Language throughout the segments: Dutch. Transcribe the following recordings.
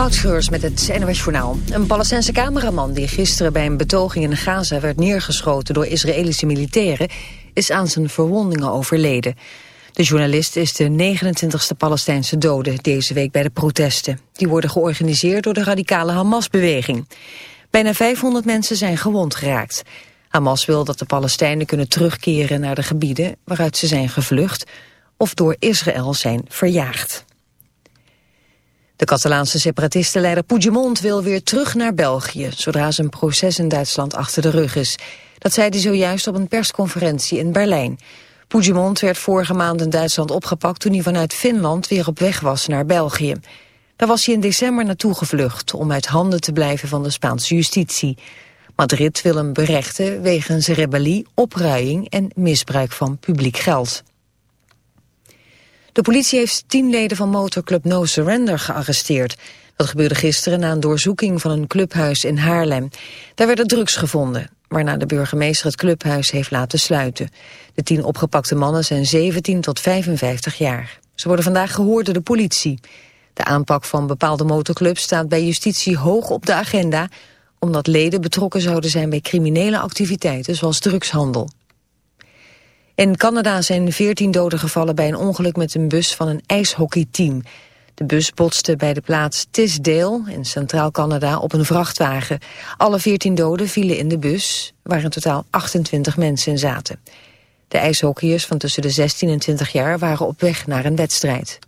Moutschreurs met het NOS Journaal. Een Palestijnse cameraman die gisteren bij een betoging in Gaza werd neergeschoten door Israëlische militairen is aan zijn verwondingen overleden. De journalist is de 29e Palestijnse dode deze week bij de protesten. Die worden georganiseerd door de radicale Hamas-beweging. Bijna 500 mensen zijn gewond geraakt. Hamas wil dat de Palestijnen kunnen terugkeren naar de gebieden waaruit ze zijn gevlucht of door Israël zijn verjaagd. De Catalaanse separatistenleider Puigdemont wil weer terug naar België... zodra zijn proces in Duitsland achter de rug is. Dat zei hij zojuist op een persconferentie in Berlijn. Puigdemont werd vorige maand in Duitsland opgepakt... toen hij vanuit Finland weer op weg was naar België. Daar was hij in december naartoe gevlucht... om uit handen te blijven van de Spaanse justitie. Madrid wil hem berechten wegens rebellie, opruiing... en misbruik van publiek geld. De politie heeft tien leden van motorclub No Surrender gearresteerd. Dat gebeurde gisteren na een doorzoeking van een clubhuis in Haarlem. Daar werden drugs gevonden, waarna de burgemeester het clubhuis heeft laten sluiten. De tien opgepakte mannen zijn 17 tot 55 jaar. Ze worden vandaag gehoord door de politie. De aanpak van bepaalde motorclubs staat bij justitie hoog op de agenda... omdat leden betrokken zouden zijn bij criminele activiteiten zoals drugshandel. In Canada zijn 14 doden gevallen bij een ongeluk met een bus van een ijshockeyteam. De bus botste bij de plaats Tisdale in Centraal Canada op een vrachtwagen. Alle 14 doden vielen in de bus, waar in totaal 28 mensen in zaten. De ijshockeyers van tussen de 16 en 20 jaar waren op weg naar een wedstrijd.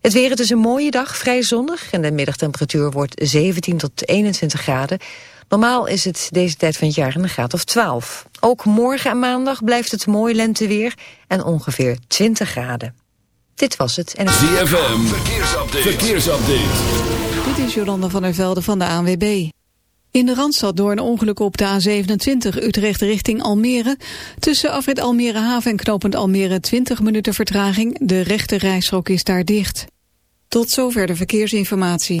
Het weer, is een mooie dag, vrij zonnig en de middagtemperatuur wordt 17 tot 21 graden. Normaal is het deze tijd van het jaar een graad of 12. Ook morgen en maandag blijft het mooi lenteweer en ongeveer 20 graden. Dit was het. En ZFM, verkeersupdate. verkeersupdate. Dit is Jolanda van der Velde van de ANWB. In de Randstad door een ongeluk op de A27 Utrecht richting Almere. Tussen afrit Almere Haven en knopend Almere 20 minuten vertraging. De rechte reisschok is daar dicht. Tot zover de verkeersinformatie.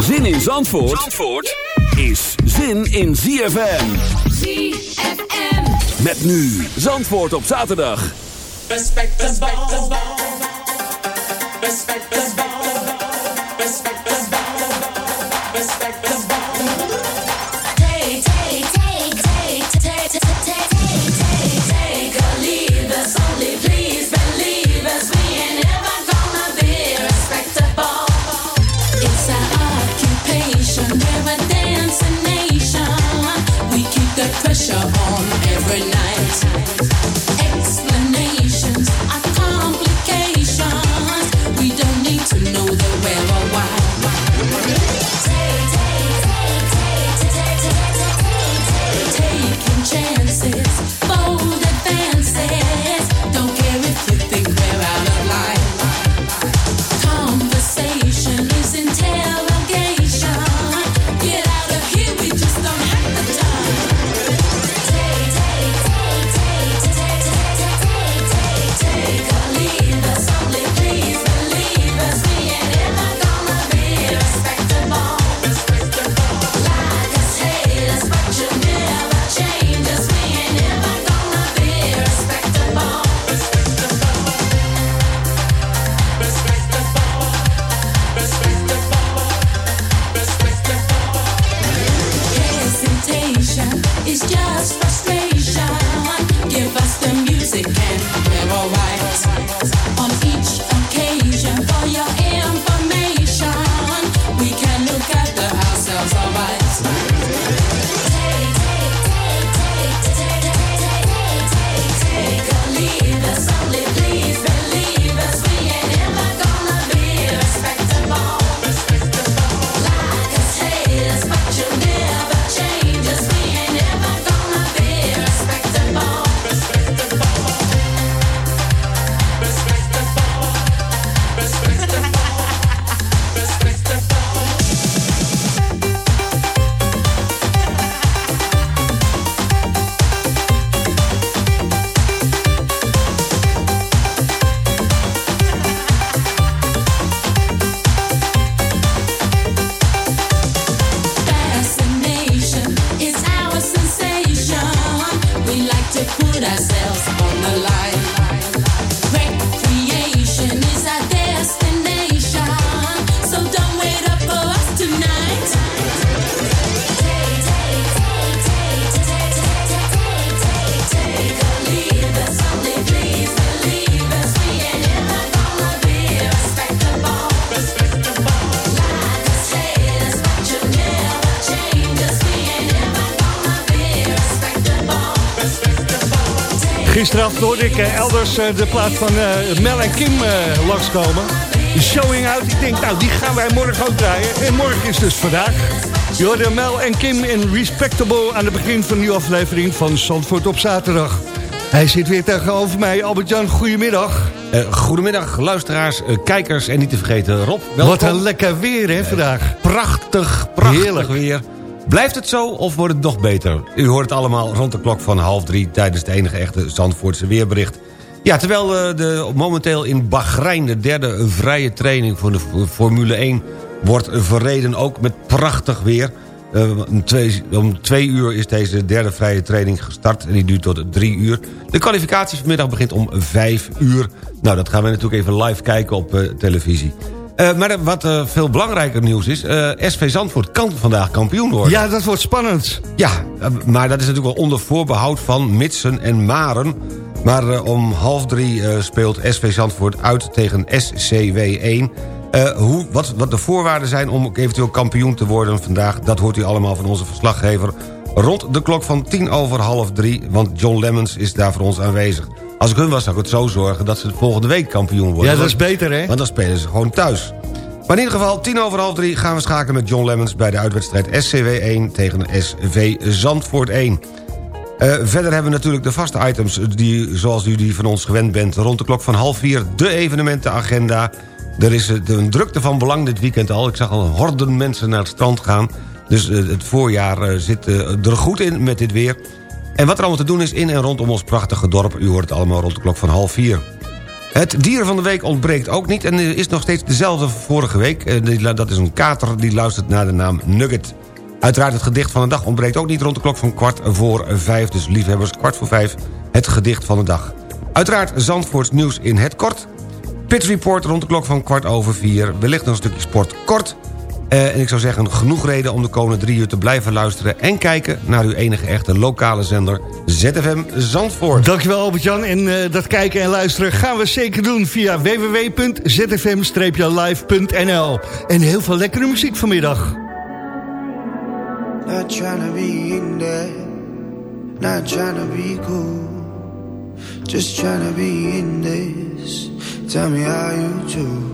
Zin in Zandvoort, Zandvoort is zin in ZFM. ZFM. Met nu Zandvoort op zaterdag. Respect ball. Respect hoorde ik eh, elders eh, de plaats van eh, Mel en Kim langskomen. Showing out. Ik denk, nou, die gaan wij morgen ook draaien. En morgen is dus vandaag. Je hoorde Mel en Kim in Respectable aan het begin van nieuwe aflevering van Zandvoort op zaterdag. Hij zit weer tegenover mij. Albert-Jan, goedemiddag. Eh, goedemiddag, luisteraars, kijkers en niet te vergeten Rob. Welkom. Wat een lekker weer, hè, vandaag. prachtig, prachtig Heerlijk. weer. Blijft het zo of wordt het nog beter? U hoort het allemaal rond de klok van half drie... tijdens de enige echte Zandvoortse weerbericht. Ja, terwijl eh, de, momenteel in Bahrein de derde vrije training... voor de Formule 1 wordt verreden, ook met prachtig weer... Eh, om, twee, om twee uur is deze derde vrije training gestart... en die duurt tot drie uur. De kwalificatie vanmiddag begint om vijf uur. Nou, dat gaan we natuurlijk even live kijken op eh, televisie. Eh, maar wat eh, veel belangrijker nieuws is... eh, SV Zandvoort kan vandaag kampioen worden. Ja, dat wordt spannend. Ja, maar dat is natuurlijk wel onder voorbehoud van mitsen en maren. Maar om half drie speelt SV Zandvoort uit tegen SCW1. Eh, hoe, wat, wat de voorwaarden zijn om eventueel kampioen te worden vandaag... dat hoort u allemaal van onze verslaggever rond de klok van tien over half drie... want John Lemmens is daar voor ons aanwezig. Als ik hun was, zou ik het zo zorgen dat ze de volgende week kampioen worden. Ja, dat is beter, hè? want dan spelen ze gewoon thuis. Maar in ieder geval, tien over half drie gaan we schakelen met John Lemmens... bij de uitwedstrijd SCW 1 tegen SV Zandvoort 1. Eh, verder hebben we natuurlijk de vaste items... Die, zoals u die van ons gewend bent. Rond de klok van half vier de evenementenagenda. Er is eh, een drukte van belang dit weekend al. Ik zag al horden mensen naar het strand gaan. Dus eh, het voorjaar zit er goed in met dit weer. En wat er allemaal te doen is in en rondom ons prachtige dorp... u hoort het allemaal rond de klok van half vier. Het dier van de week ontbreekt ook niet... en is nog steeds dezelfde vorige week. Eh, Dat is een kater die luistert naar de naam Nugget. Uiteraard het gedicht van de dag ontbreekt ook niet rond de klok van kwart voor vijf. Dus liefhebbers, kwart voor vijf, het gedicht van de dag. Uiteraard Zandvoorts nieuws in het kort. Pit Report rond de klok van kwart over vier. Wellicht nog een stukje sport kort. Eh, en ik zou zeggen, genoeg reden om de komende drie uur te blijven luisteren... en kijken naar uw enige echte lokale zender ZFM Zandvoort. Dankjewel Albert-Jan. En eh, dat kijken en luisteren gaan we zeker doen via www.zfm-live.nl. En heel veel lekkere muziek vanmiddag. Not trying to be in there, not trying to be cool. Just trying to be in this. Tell me how you do.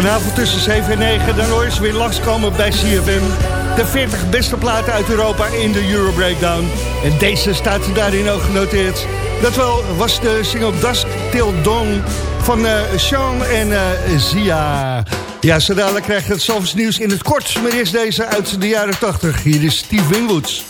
Vanavond tussen 7 en 9, dan hoor je ze weer langskomen bij CFM. De 40 beste platen uit Europa in de Euro Breakdown. En deze staat daarin ook genoteerd. Dat wel was de single Dusk Till Dawn van eh, Sean en eh, Zia. Ja, zo dadelijk krijg je het Zalvers nieuws in het kort. Maar eerst deze uit de jaren 80. Hier is Steve Winwoods.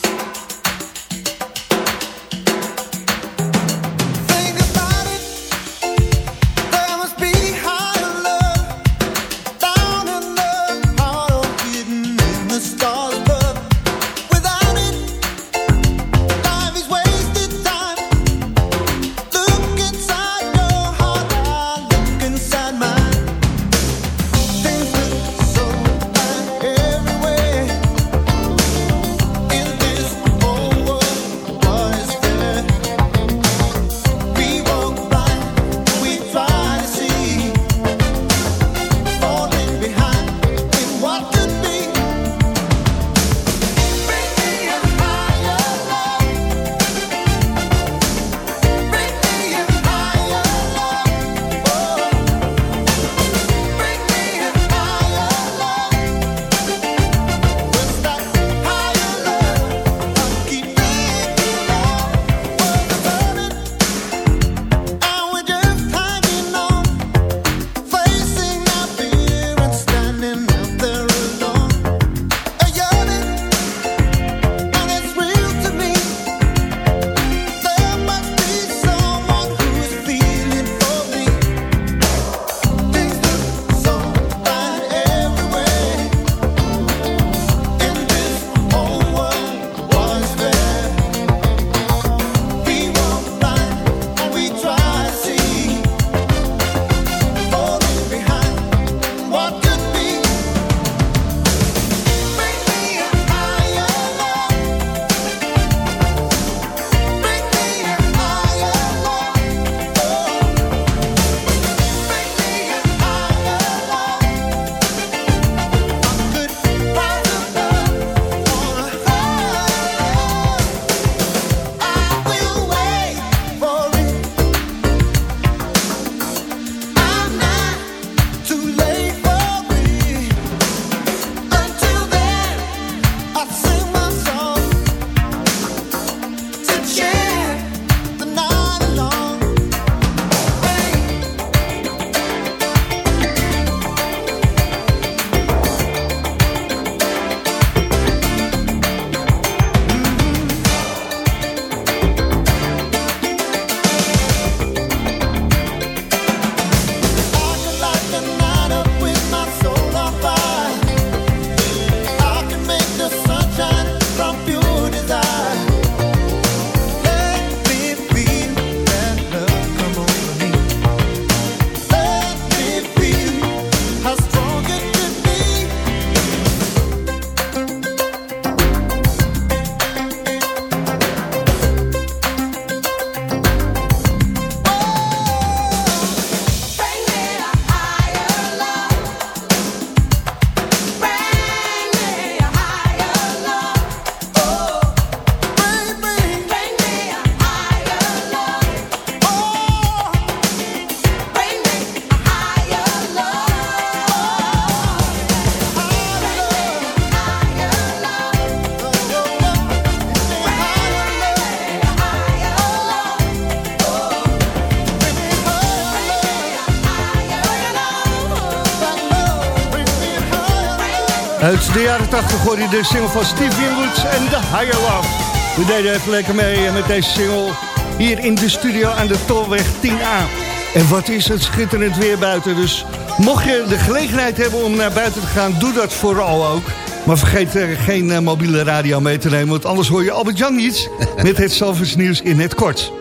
Uit de jaren 80 hoorde je de single van Steve Winwood en The Higher Love. We deden even lekker mee met deze single hier in de studio aan de Tolweg 10A. En wat is het schitterend weer buiten. Dus mocht je de gelegenheid hebben om naar buiten te gaan, doe dat vooral ook. Maar vergeet er geen eh, mobiele radio mee te nemen, want anders hoor je Albert Jan niet met het Zalvers nieuws in het kort.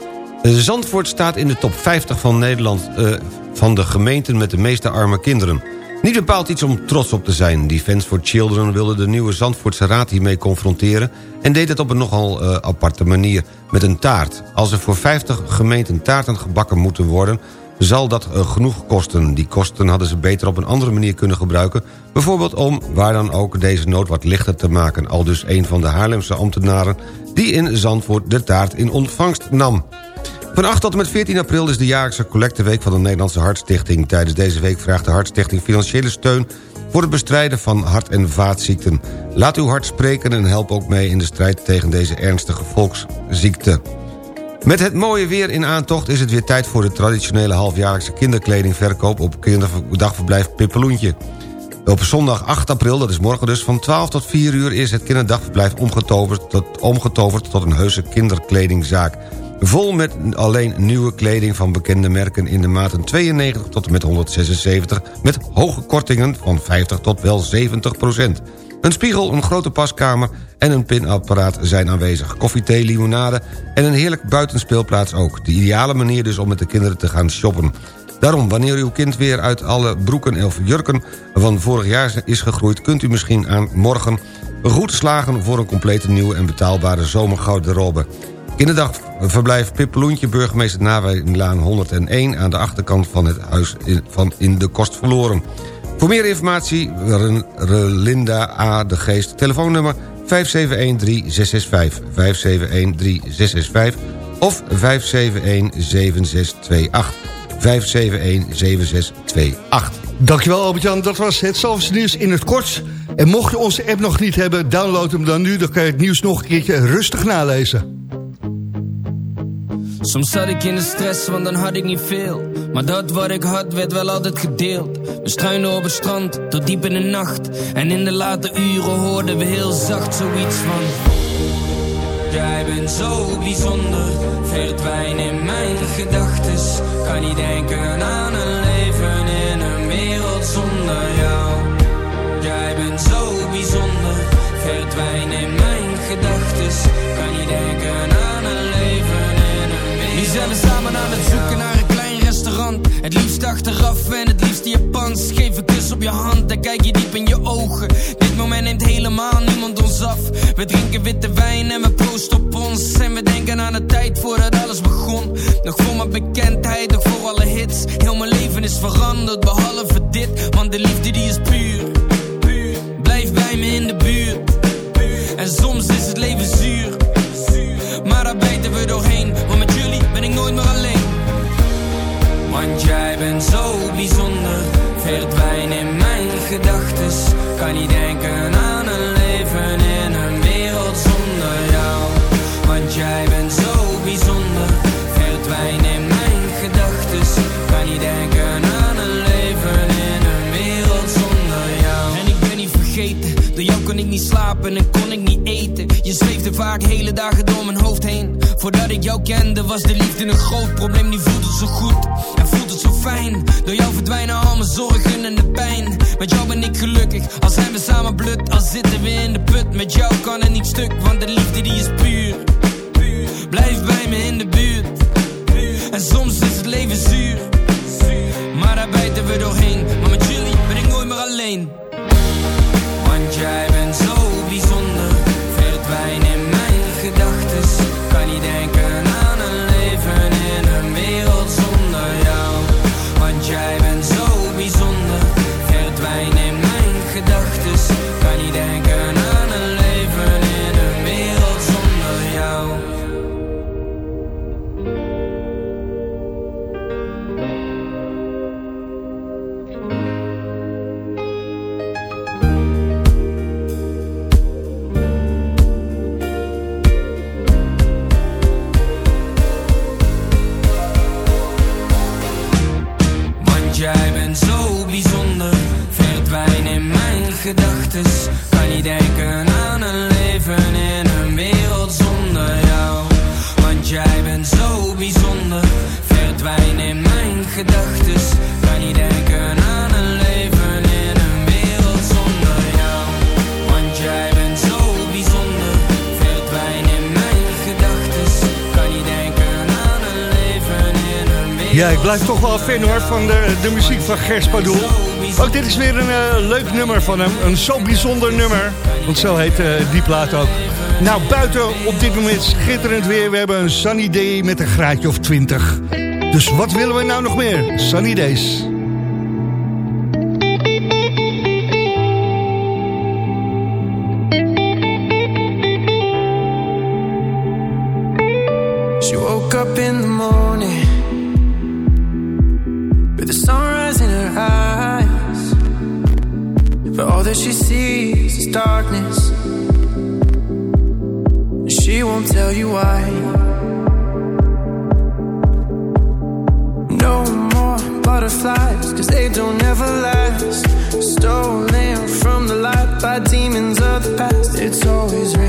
Zandvoort staat in de top 50 van Nederland... eh, van de gemeenten met de meeste arme kinderen. Niet bepaald iets om trots op te zijn. Defense for Children wilde de nieuwe Zandvoortse raad hiermee confronteren... en deed het op een nogal eh, aparte manier, met een taart. Als er voor 50 gemeenten taarten gebakken moeten worden... zal dat eh, genoeg kosten. Die kosten hadden ze beter op een andere manier kunnen gebruiken... bijvoorbeeld om, waar dan ook, deze nood wat lichter te maken. Al dus een van de Haarlemse ambtenaren... die in Zandvoort de taart in ontvangst nam. Van 8 tot en met 14 april is de jaarlijkse collecteweek van de Nederlandse Hartstichting. Tijdens deze week vraagt de Hartstichting financiële steun... voor het bestrijden van hart- en vaatziekten. Laat uw hart spreken en help ook mee in de strijd tegen deze ernstige volksziekte. Met het mooie weer in aantocht is het weer tijd voor de traditionele halfjaarlijkse kinderkledingverkoop op kinderdagverblijf Pippeloentje. Op zondag 8 april, dat is morgen dus, van 12 tot 4 uur... is het kinderdagverblijf omgetoverd tot, omgetoverd tot een heuse kinderkledingzaak. Vol met alleen nieuwe kleding van bekende merken in de maten 92 tot en met 176... met hoge kortingen van 50 tot wel 70 procent. Een spiegel, een grote paskamer en een pinapparaat zijn aanwezig. Koffie, thee, limonade en een heerlijk buitenspeelplaats ook. De ideale manier dus om met de kinderen te gaan shoppen. Daarom, wanneer uw kind weer uit alle broeken of jurken van vorig jaar is gegroeid... kunt u misschien aan morgen goed slagen voor een complete nieuwe en betaalbare zomergarderobe. Kinderdagverblijf Pippeloentje, burgemeester Nawijnlaan 101... aan de achterkant van het huis van in de kost verloren. Voor meer informatie, Relinda A. de Geest, telefoonnummer 571-3665, 571-3665 of 571-7628. 571-7628. Dankjewel Albert-Jan, dat was het Zalvers nieuws in het kort. En mocht je onze app nog niet hebben, download hem dan nu... dan kan je het nieuws nog een keertje rustig nalezen. Soms zat ik in de stress, want dan had ik niet veel. Maar dat wat ik had, werd wel altijd gedeeld. We struinen op het strand, tot diep in de nacht. En in de late uren hoorden we heel zacht zoiets van... Jij bent zo bijzonder, verdwijn in mijn gedachtes. Kan niet denken aan een leven in een wereld zonder jou. Jij bent zo bijzonder, verdwijn in mijn gedachtes. Kan niet denken aan een leven zijn we samen aan het zoeken naar een klein restaurant. Het liefst achteraf en het liefst Japans. Geef een kus op je hand en kijk je diep in je ogen. Dit moment neemt helemaal niemand ons af. We drinken witte wijn en we proosten op ons. En we denken aan de tijd voordat alles begon. Nog voor mijn bekendheid, nog voor alle hits. Heel mijn leven is veranderd, behalve dit. Want de liefde die is puur. Blijf bij me in de buurt. En soms is het leven zuur. Maar daar bijten we doorheen. Ben ik nooit meer alleen. Want jij bent zo bijzonder, verdwijn in mijn gedachtes. Kan niet denken aan een leven in een wereld zonder jou. Want jij bent zo bijzonder, verdwijn in mijn gedachtes. Kan niet denken aan een leven in een wereld zonder jou. En ik ben niet vergeten, door jou kon ik niet slapen en kon ik niet eten. Je zweefde vaak hele dagen door mijn hoofd heen. Voordat ik jou kende was de liefde een groot probleem. Nu voelt het zo goed en voelt het zo fijn. Door jou verdwijnen al mijn zorgen en de pijn. Met jou ben ik gelukkig, al zijn we samen blut. Al zitten we in de put, met jou kan het niet stuk. Want de liefde die is puur. Blijf bij me in de buurt. En soms is het leven zuur. Maar daar bijten we doorheen. Maar met jullie ben ik nooit meer alleen. Want jij van Gers Padoel. Ook dit is weer een eh, leuk nummer van hem. Een zo bijzonder nummer. Want zo heet eh, die plaat ook. Nou, buiten op dit moment schitterend weer. We hebben een sunny day met een graadje of 20. Dus wat willen we nou nog meer? Sunny days. By demons of the past. It's always raining.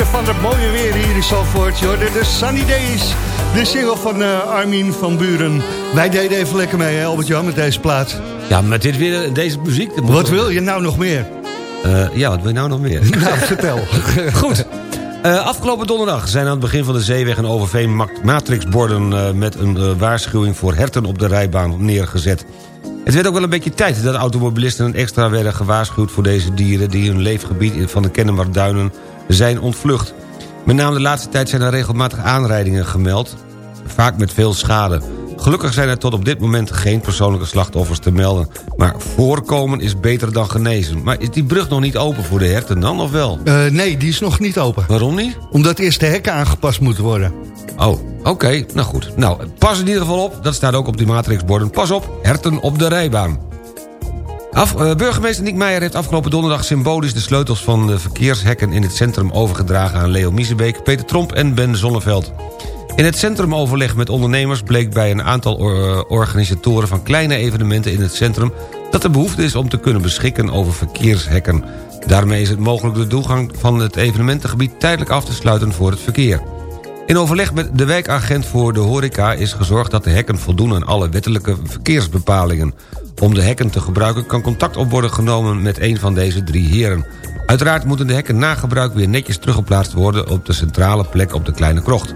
Genieten van het mooie weer hier in Zalvoort. De Sunny Days, de single van eh, Armin van Buren. Wij deden even lekker mee, hè, Albert-Jan, met deze plaat. Ja, met dit weer, deze muziek... Wat wil je nou nog meer? Eh, ja, wat wil je nou nog meer? Nou, vertel. Goed. Eh, afgelopen donderdag zijn aan het begin van de zeeweg in Overveen ma- matrixborden eh, met een eh, waarschuwing voor herten op de rijbaan neergezet. Het werd ook wel een beetje tijd dat automobilisten extra werden gewaarschuwd voor deze dieren die hun leefgebied van de Kennemerduinen zijn ontvlucht. Met name de laatste tijd zijn er regelmatig aanrijdingen gemeld, vaak met veel schade. Gelukkig zijn er tot op dit moment geen persoonlijke slachtoffers te melden. Maar voorkomen is beter dan genezen. Maar is die brug nog niet open voor de herten dan, of wel? Eh, nee, die is nog niet open. Waarom niet? Omdat eerst de hekken aangepast moeten worden. Oh, oké. Nou goed. Nou, pas in ieder geval op. Dat staat ook op die matrixborden. Pas op, herten op de rijbaan. Af, eh, burgemeester Niek Meijer heeft afgelopen donderdag symbolisch... de sleutels van de verkeershekken in het centrum overgedragen... aan Leo Miezebeek, Peter Tromp en Ben Zonneveld. In het centrumoverleg met ondernemers bleek bij een aantal or- organisatoren... van kleine evenementen in het centrum... dat er behoefte is om te kunnen beschikken over verkeershekken. Daarmee is het mogelijk de doorgang van het evenementengebied... tijdelijk af te sluiten voor het verkeer. In overleg met de wijkagent voor de horeca is gezorgd dat de hekken voldoen aan alle wettelijke verkeersbepalingen. Om de hekken te gebruiken kan contact op worden genomen met een van deze drie heren. Uiteraard moeten de hekken na gebruik weer netjes teruggeplaatst worden... op de centrale plek op de Kleine Krocht.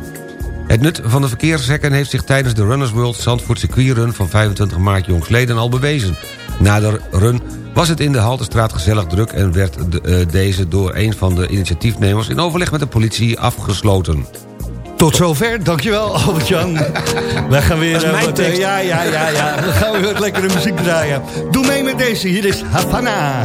Het nut van de verkeershekken heeft zich tijdens de Runners World Zandvoort circuitrun van 25 maart jongsleden al bewezen. Na de run was het in de Haltestraat gezellig druk en werd eh, deze door een van de initiatiefnemers in overleg met de politie afgesloten. Tot zover, dankjewel Albert-Jan. Wij gaan weer... Dat is eh, mijn wat, eh, tekst. ja, ja, ja, ja. We gaan weer wat lekkere muziek draaien. Doe mee met deze, hier is Havana.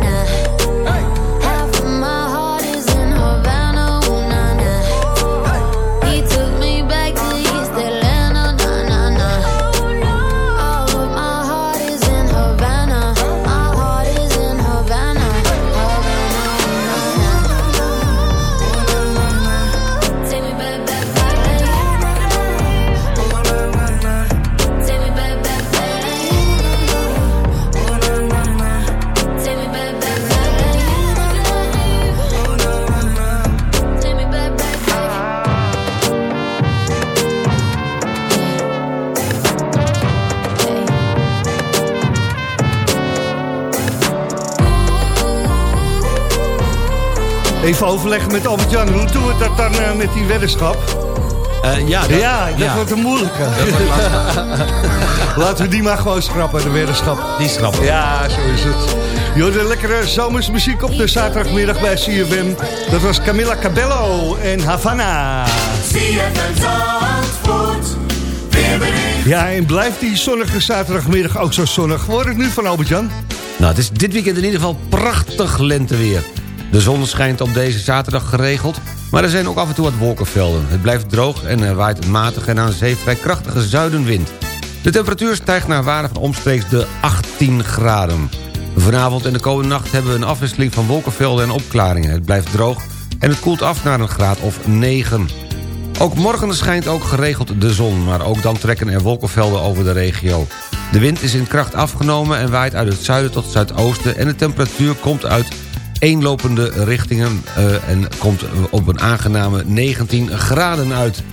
Even overleggen met Albert-Jan. Hoe doen we dat dan eh, met die weddenschap? ja, ja, dat wordt een moeilijke. Laten we die maar gewoon schrappen, de weddenschap. Die schrappen. Ja, zo is het. Joh, de lekkere zomersmuziek op de zaterdagmiddag bij CFM. Dat was Camilla Cabello en Havana. Ja, en blijft die zonnige zaterdagmiddag ook zo zonnig? Wordt het nu van Albert-Jan? Nou, het is dit weekend in ieder geval prachtig lenteweer. De zon schijnt op deze zaterdag geregeld, maar er zijn ook af en toe wat wolkenvelden. Het blijft droog en er waait een matige en aan zee vrij krachtige zuidenwind. De temperatuur stijgt naar waarde van omstreeks de 18 graden. Vanavond en de komende nacht hebben we een afwisseling van wolkenvelden en opklaringen. Het blijft droog en het koelt af naar een graad of 9. Ook morgen schijnt ook geregeld de zon, maar ook dan trekken er wolkenvelden over de regio. De wind is in kracht afgenomen en waait uit het zuiden tot zuidoosten... en de temperatuur komt uit eenlopende richtingen eh, en komt op een aangename 19 graden uit.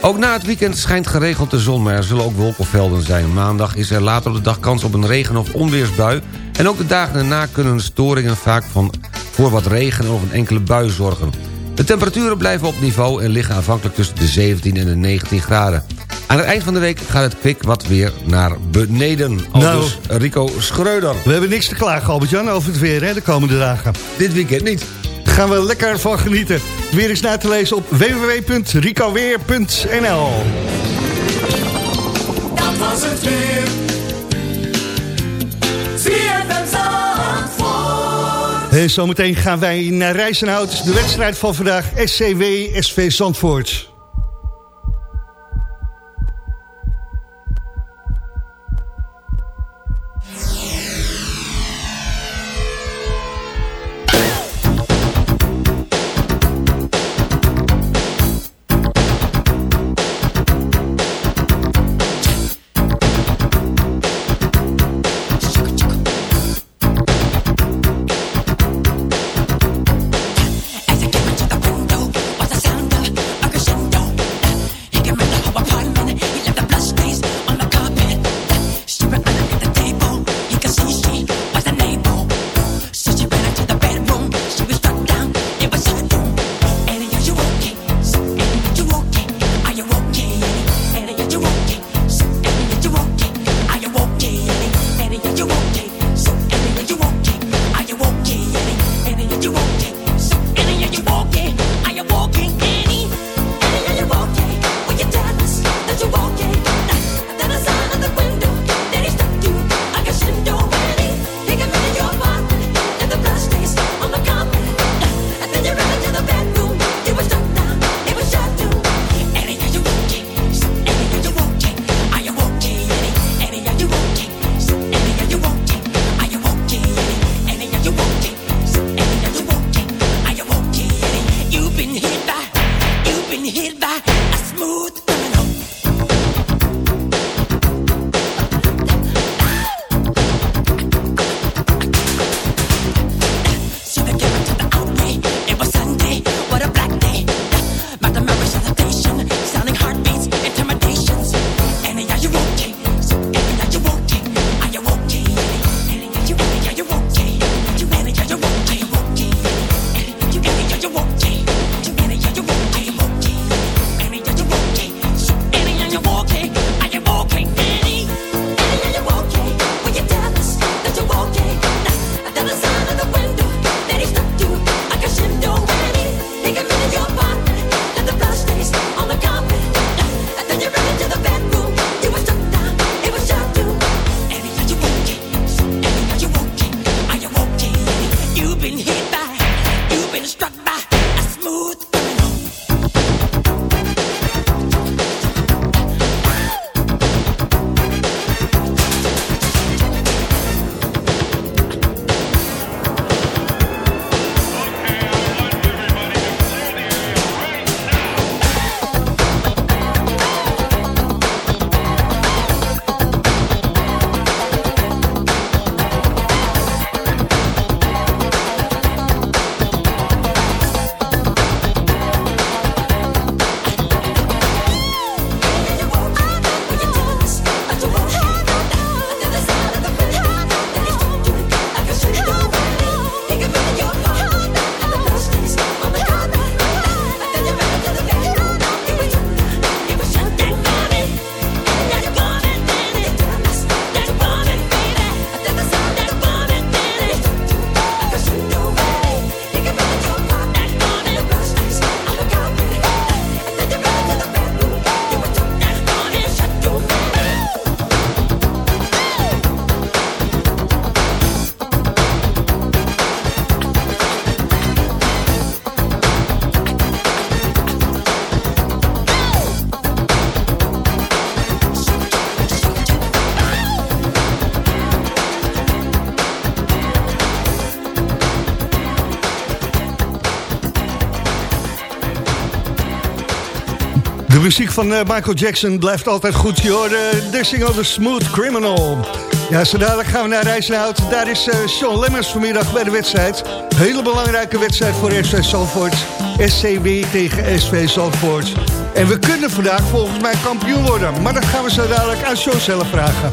Ook na het weekend schijnt geregeld de zon, maar er zullen ook wolkenvelden zijn. Maandag is er later op de dag kans op een regen- of onweersbui... en ook de dagen daarna kunnen storingen vaak van, voor wat regen of een enkele bui zorgen. De temperaturen blijven op niveau en liggen aanvankelijk tussen de 17 en de 19 graden. Aan het eind van de week gaat het kwik wat weer naar beneden. Al Nou. dus Rico Schreuder. We hebben niks te klagen, Albert-Jan, over het weer hè, de komende dagen. Dit weekend niet. Gaan we lekker van genieten. Weer is na te lezen op www.ricoweer.nl Dat was het weer. En zometeen gaan wij naar Rijzenhout. De wedstrijd van vandaag SCW SV Zandvoort. Muziek van eh, Michael Jackson blijft altijd goed. Je hoorde de single The Smooth Criminal. Ja, zo dadelijk gaan we naar Rijssenhout. Daar is eh, Sean Lemmers vanmiddag bij de wedstrijd. Hele belangrijke wedstrijd voor SV Zandvoort. SCW tegen SV Zandvoort. En we kunnen vandaag volgens mij kampioen worden. Maar dat gaan we zo dadelijk aan Sean zelf vragen.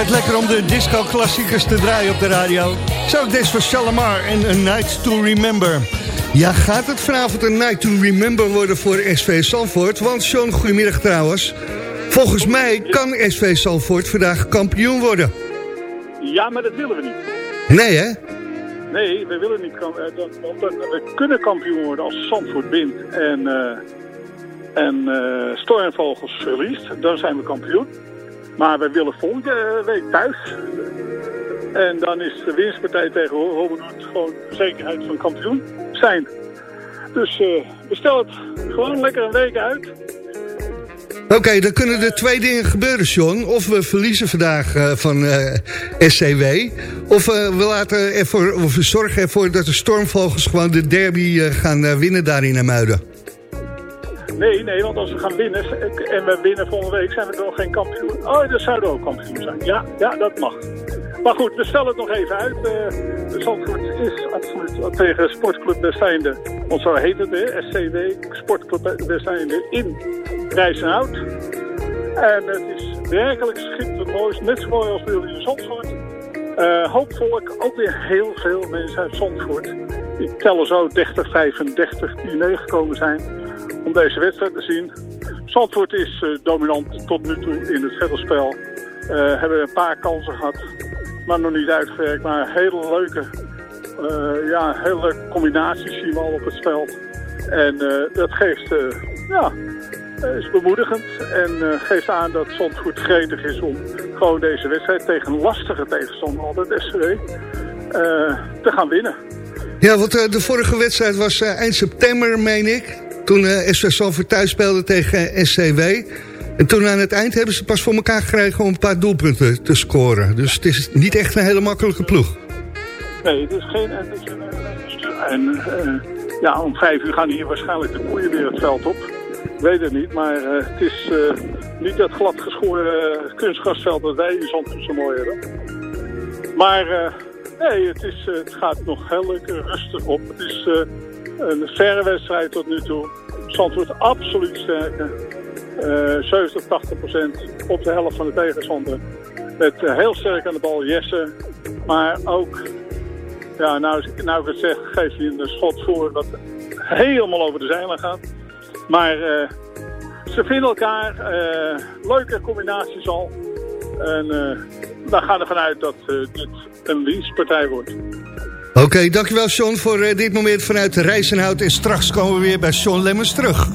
Altijd lekker om de disco-klassiekers te draaien op de radio. Zo ook deze van Shalamar en A Night to Remember. Ja, gaat het vanavond een Night to Remember worden voor SV Zandvoort? Want Sean, goedemiddag trouwens. Volgens mij kan SV Zandvoort vandaag kampioen worden. Ja, maar dat willen we niet. Nee, hè? Nee, we willen niet. eh, we kunnen kampioen worden als Zandvoort wint en, eh en eh Stormvogels verliest. Dan zijn we kampioen. Maar we willen volgende week thuis. En dan is de winstpartij tegen Robbenhoed gewoon zekerheid van kampioen zijn. Dus we stellen het gewoon lekker een week uit. Oké, dan kunnen er twee dingen gebeuren, Sean. Of we verliezen vandaag eh, van eh, SCW. Of we, laten ervoor, we zorgen ervoor dat de stormvogels gewoon de derby gaan winnen daar in Muiden. Nee, nee, want als we gaan winnen en we winnen volgende week, zijn we nog geen kampioen. Oh, dan zouden we ook kampioen zijn. Ja, ja, dat mag. Maar goed, we stellen het nog even uit. Uh, Zandvoort is absoluut tegen Sportclub Westeinde, want zo heet het, hè, SCW, Sportclub Westeinde in Rijzenhout. En het is werkelijk schitterend mooi, net zo mooi als jullie in Zandvoort. Hoop volk, ook weer heel veel mensen uit Zandvoort. Ik tel er zo 30, 35 die meegekomen zijn om deze wedstrijd te zien. Zandvoort is uh, dominant tot nu toe in het veldspel. Uh, hebben een paar kansen gehad, maar nog niet uitgewerkt. Maar hele leuke, uh, ja, hele combinaties zien we al op het veld. En dat geeft ja, eh, is bemoedigend en eh, geeft aan dat Zandvoort gretig is om gewoon deze wedstrijd tegen een lastige tegenstander, altijd SCW, eh, te gaan winnen. Ja, want eh, de vorige wedstrijd was eh, eind september, meen ik. Toen eh SV thuis speelde tegen SCW. En toen aan het eind hebben ze pas voor elkaar gekregen om een paar doelpunten te scoren. Dus het is niet echt een hele makkelijke ploeg. Nee, het is geen... En eh, ja, om vijf uur gaan hier waarschijnlijk de koeien weer het veld op. Ik weet het niet, maar eh, het is niet dat glad geschoren kunstgrasveld dat wij in Zandvoort zo mooi hebben. Maar nee, het, is, het gaat nog heel leuk rustig op. Het is een verre wedstrijd tot nu toe. Zandvoort absoluut sterker. Eh 70, 80 procent op de helft van de tegenstander. Met eh, heel sterk aan de bal Jesse. Maar ook, ja, nou, nou ik het zeg, geeft hij een schot voor dat helemaal over de zeilen gaat. Maar eh, ze vinden elkaar. eh, leuke combinaties al. En we gaan ervan uit dat dit een winstpartij wordt. Oké, dankjewel Sean voor eh, dit moment vanuit de Rijzenhout. En straks komen we weer bij Sean Lemmens terug.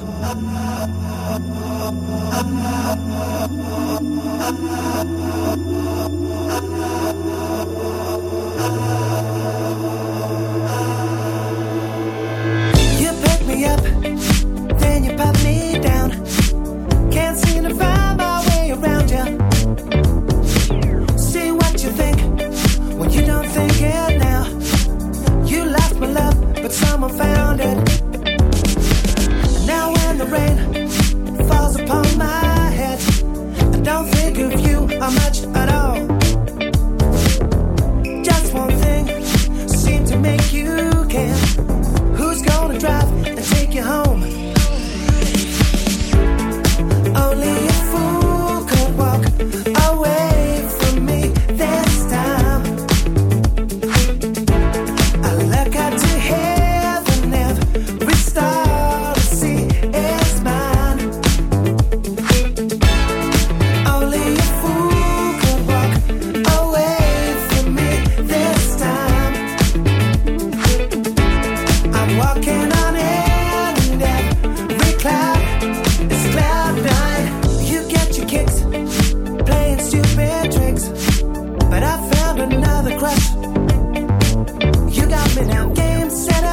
You care. Who's gonna drive and take you home?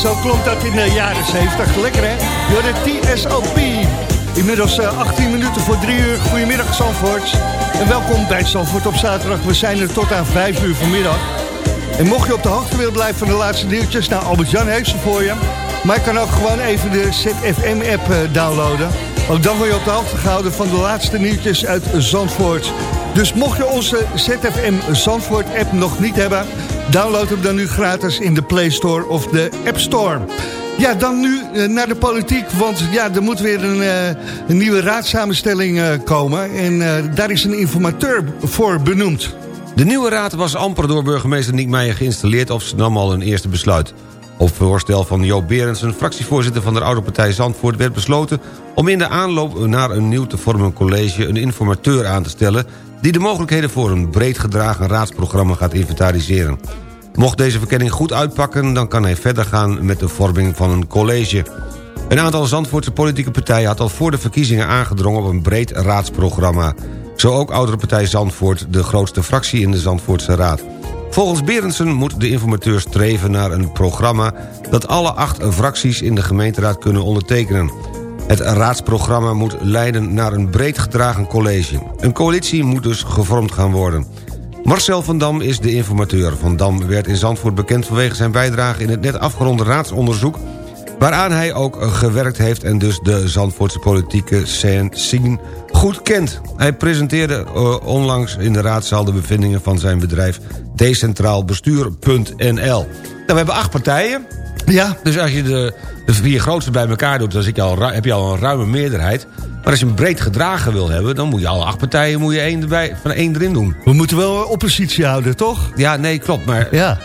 Zo klonk dat in de jaren 70. Lekker hè? Door de TSOP. Inmiddels eh, 18 minuten voor 3 uur. Goedemiddag Zandvoort. En welkom bij Zandvoort op zaterdag. We zijn er tot aan 5 uur vanmiddag. En mocht je op de hoogte willen blijven van de laatste nieuwtjes... nou, Albert-Jan heeft ze voor je. Maar je kan ook gewoon even de ZFM-app eh, downloaden. Ook dan word je op de hoogte gehouden van de laatste nieuwtjes uit Zandvoort. Dus mocht je onze ZFM Zandvoort-app nog niet hebben... download hem dan nu gratis in de Play Store of de App Store. Ja, dan nu eh, naar de politiek, want ja, er moet weer een, eh, een nieuwe raadssamenstelling eh, komen. En daar is een informateur voor benoemd. De nieuwe raad was amper door burgemeester Niek Meijer geïnstalleerd... of ze nam al een eerste besluit. Op voorstel van Joop Berendsen, fractievoorzitter van de oude partij Zandvoort... werd besloten om in de aanloop naar een nieuw te vormen college... een informateur aan te stellen... die de mogelijkheden voor een breed gedragen raadsprogramma gaat inventariseren. Mocht deze verkenning goed uitpakken... dan kan hij verder gaan met de vorming van een college. Een aantal Zandvoortse politieke partijen had al voor de verkiezingen aangedrongen... op een breed raadsprogramma. Zo ook oudere partij Zandvoort, de grootste fractie in de Zandvoortse Raad. Volgens Berendsen moet de informateur streven naar een programma... dat alle acht fracties in de gemeenteraad kunnen ondertekenen. Het raadsprogramma moet leiden naar een breed gedragen college. Een coalitie moet dus gevormd gaan worden. Marcel van Dam is de informateur. Van Dam werd in Zandvoort bekend vanwege zijn bijdrage... in het net afgeronde raadsonderzoek... waaraan hij ook gewerkt heeft... en dus de Zandvoortse politieke scene goed kent. Hij presenteerde eh, onlangs in de raadzaal de bevindingen van zijn bedrijf... decentraalbestuur.nl. Nou, we hebben acht partijen. Ja. Dus als je de, de vier grootste bij elkaar doet... dan zit je al, heb je al een ruime meerderheid. Maar als je hem breed gedragen wil hebben... dan moet je alle acht partijen moet je één erbij, van één erin doen. We moeten wel oppositie houden, toch? Ja, nee, klopt. Maar Ja.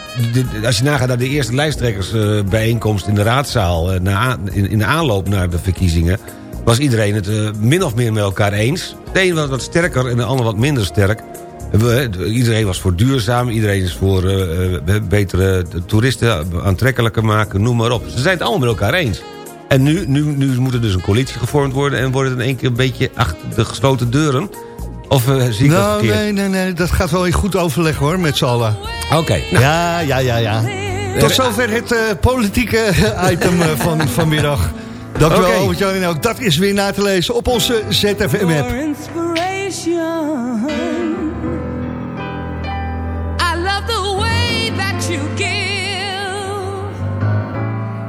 als je nagaat naar de eerste lijsttrekkersbijeenkomst in de raadzaal... eh, na, aan- in, in de aanloop naar de verkiezingen... was iedereen het eh, min of meer met elkaar eens. De een was wat sterker en de ander wat minder sterk. We- Iedereen was voor duurzaam, iedereen is voor eh, eh, betere toeristen aantrekkelijker maken, noem maar op. Ze zijn het allemaal met elkaar eens. En nu, nu, nu moet er dus een coalitie gevormd worden... en wordt het in één keer een beetje achter de gesloten deuren? Of eh, zie ik dat Nou, verkeerd? nee, nee, nee, dat gaat wel in goed overleg hoor, met z'n allen. Oké, nou, Ja, ja, ja, ja. Tot zover het politieke item van vanmiddag. Dank u wel, Oké. Albert-Jan. En ook dat is weer na te lezen op onze ZFM-app.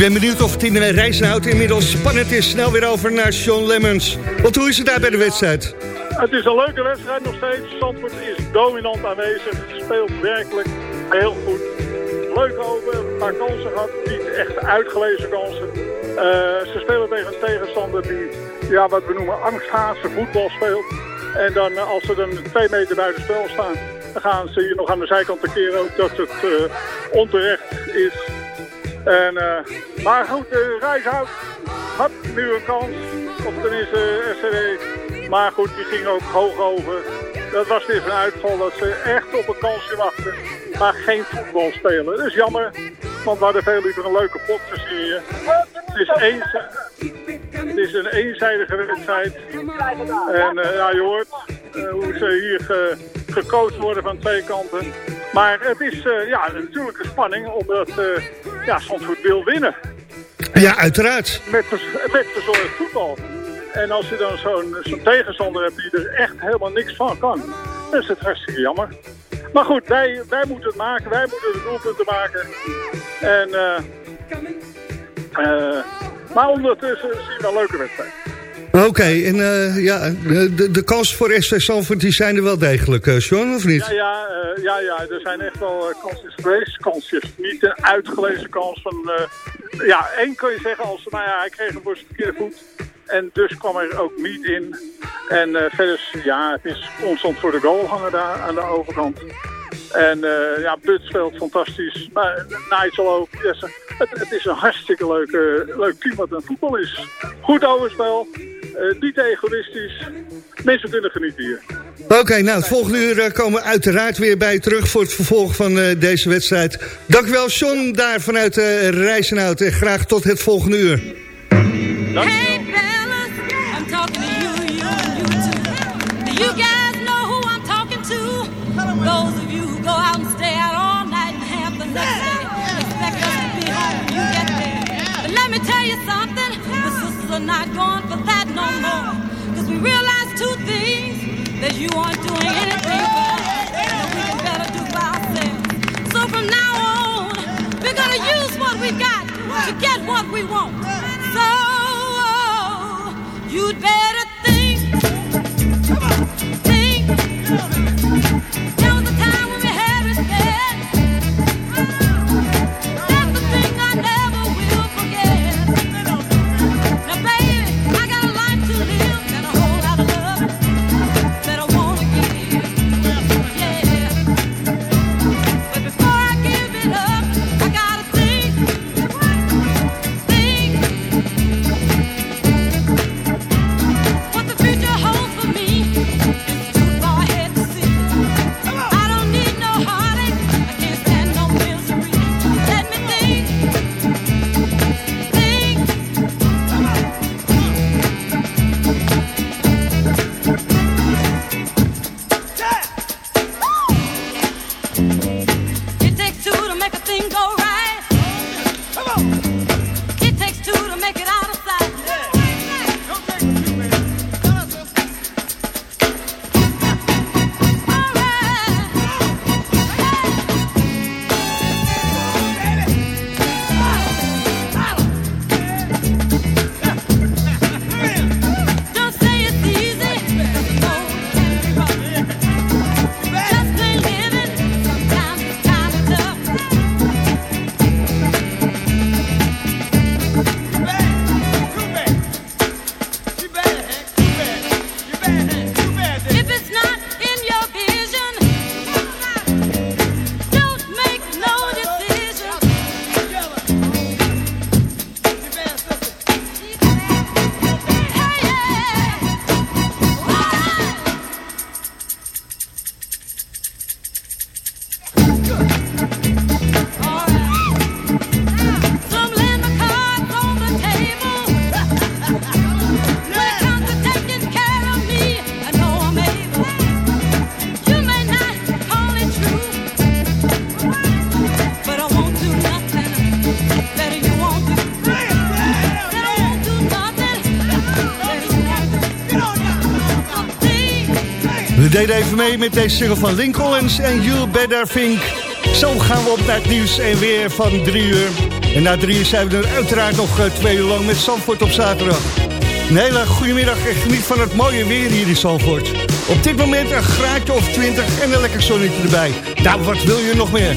ben benieuwd of het in de Rijzenhout inmiddels spannend is. Snel weer over naar Sean Lemmens. Want hoe is het daar bij de wedstrijd? Het is een leuke wedstrijd nog steeds. Zandvoort is dominant aanwezig. Speelt werkelijk heel goed. Leuke over, een paar kansen gehad. Niet echt uitgelezen kansen. Eh, ze spelen tegen een tegenstander die, ja, wat we noemen, angsthaagse voetbal speelt. En dan, eh, als ze dan twee meter buiten spel staan, dan gaan ze hier nog aan de zijkant ook dat het eh, onterecht is. En, eh, maar goed, de Rijshout had nu een kans. Of tenminste SCW. Maar goed, die ging ook hoog over. Dat was weer een uitval dat ze echt op een kansje wachten. Maar geen voetbal spelen. Dat is jammer. Want we hadden veel liever een leuke pot hier. Het is, eens, het is een eenzijdige wedstrijd. En eh, ja, je hoort eh, hoe ze hier ge, gecoacht worden van twee kanten. Maar het is eh, ja, natuurlijk een spanning omdat eh ja, Zandvoort wil winnen. Ja, uiteraard. Met, met verzorgd voetbal. En als je dan zo'n zo'n tegenstander hebt die er echt helemaal niks van kan, dan is het hartstikke jammer. Maar goed, wij, wij moeten het maken, wij moeten de doelpunten maken. En, eh, maar ondertussen zien we een leuke wedstrijd. Oké, en eh, ja, de, de kansen voor SV Zandvoort die zijn er wel degelijk, Sean, of niet? Ja, ja, eh, ja, ja, er zijn echt wel kansjes geweest. Kansjes, niet een uitgelezen kans van... ja, één kun je zeggen als... Nou ja, hij kreeg voor zijn verkeerde voet. En dus kwam er ook niet in. En verder, ja, het is constant voor de goal hangen daar aan de overkant. En eh, ja, But speelt fantastisch. Maar Nigel ook. Het, is een hartstikke leuke, leuk team wat een voetbal is. Goed overspel. Eh, niet egoïstisch. Mensen kunnen genieten hier. Oké, nou, het volgende uur eh, komen we uiteraard weer bij je terug voor het vervolg van eh, deze wedstrijd. Dank u wel, Sean, daar vanuit uh, Rijzenhout. En graag tot het volgende uur. Hey fellas, I'm talking to you, you, you too. Do you guys know who I'm talking to? Those of you who go out and stay out all night and have the next day. Expect us to be home when you get there. But let me tell you something, are not going for that no more. Cause we realize two things, that you aren't doing anything for that we can better do for ourselves. So from now on, we're gonna use what we got to get what we want. Deden even mee met deze single van Lincolns en You Better Think. Zo gaan we op naar het nieuws en weer van drie uur. En na drieën zijn we er uiteraard nog eh, twee uur lang met Zandvoort op zaterdag. Een hele goede middag en geniet van het mooie weer hier in Zandvoort. Op dit moment een graadje of 20 en een lekker zonnetje erbij. Nou, wat wil je nog meer?